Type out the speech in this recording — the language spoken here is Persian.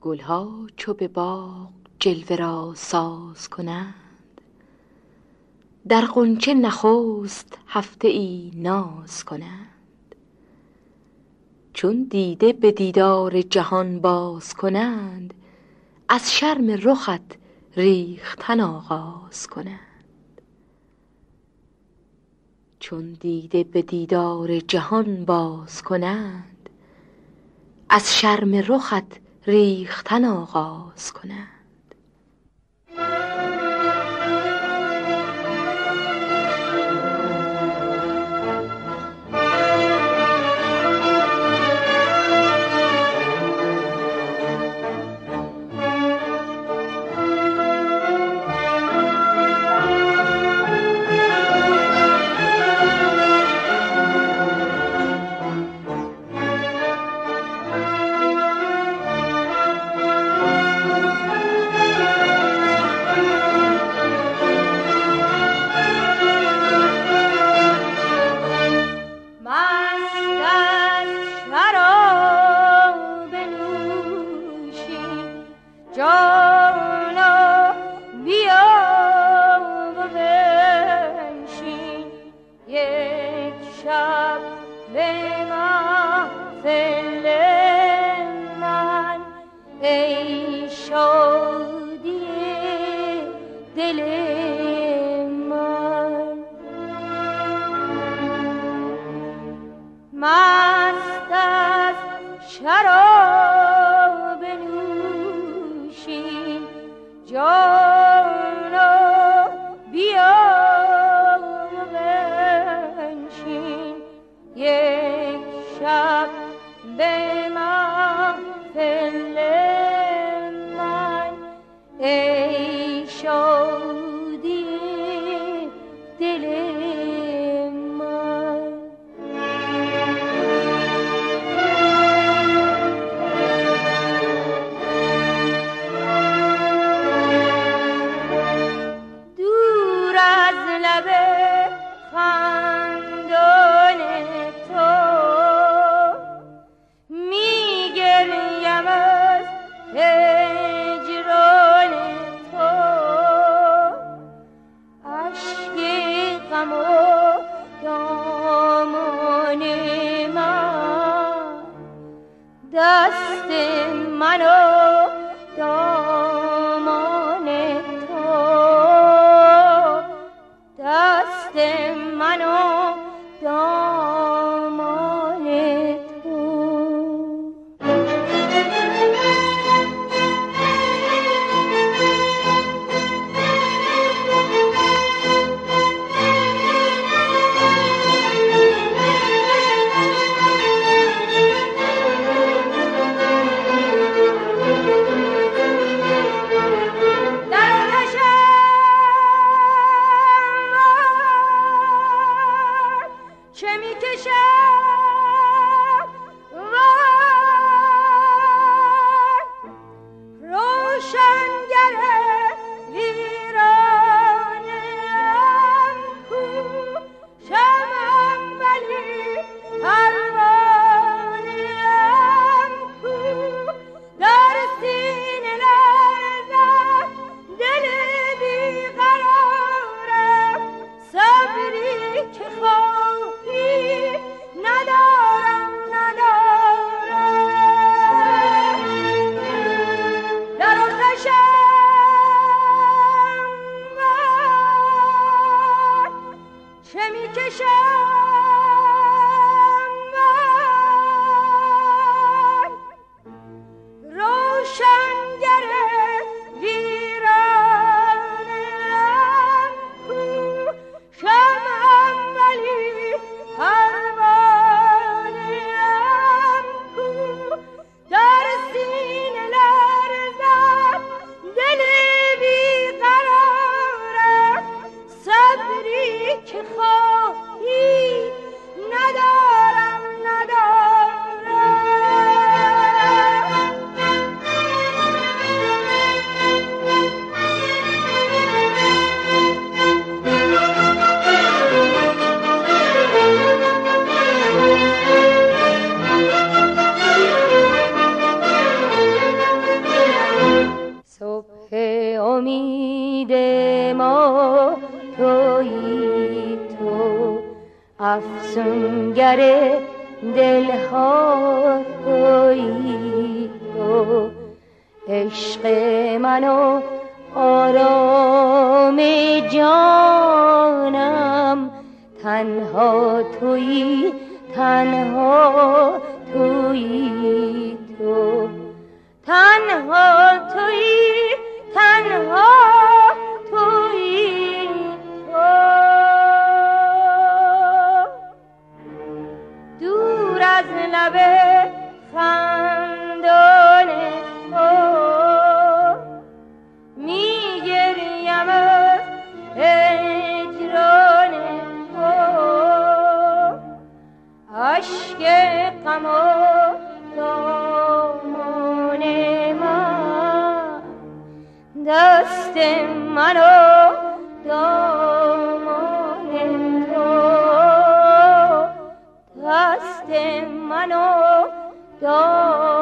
گلها چو به باغ جلوه را ساز کنند. در غنچه نخست هفته ای ناز کنند. چون دیده به دیدار جهان باز کنند از شرم رخت ریختن آغاز کنند. چون دیده به دیدار جهان باز کنند از شرم رخت ریختن آغاز کنند یک شب به محفل من ای شادی دلم. من مست از شراب نوشی جو. که می‌کشد افسونگر دلها تویی تو عشق منو آرام جانم تنها تویی تنها تویی تو. تنها تویی تنها منو دامان تو دست منو دامان